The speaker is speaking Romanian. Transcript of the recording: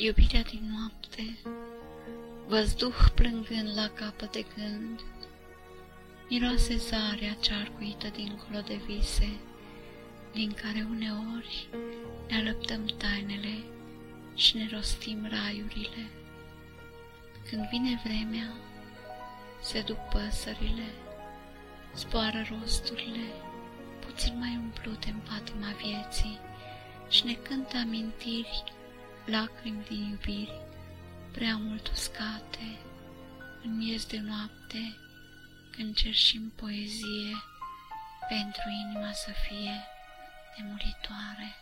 Iubirea din noapte, văzduh plângând la capăt de gând, miroase zarea cearcuită dincolo de vise, din care uneori ne alăptăm tainele și ne rostim raiurile. Când vine vremea, se duc păsările, zboară rosturile, puțin mai umplute în patima vieții și ne cântă amintiri, lacrimi din iubiri, prea mult uscate, în miez de noapte, când cerșim poezie pentru inima să fie nemuritoare.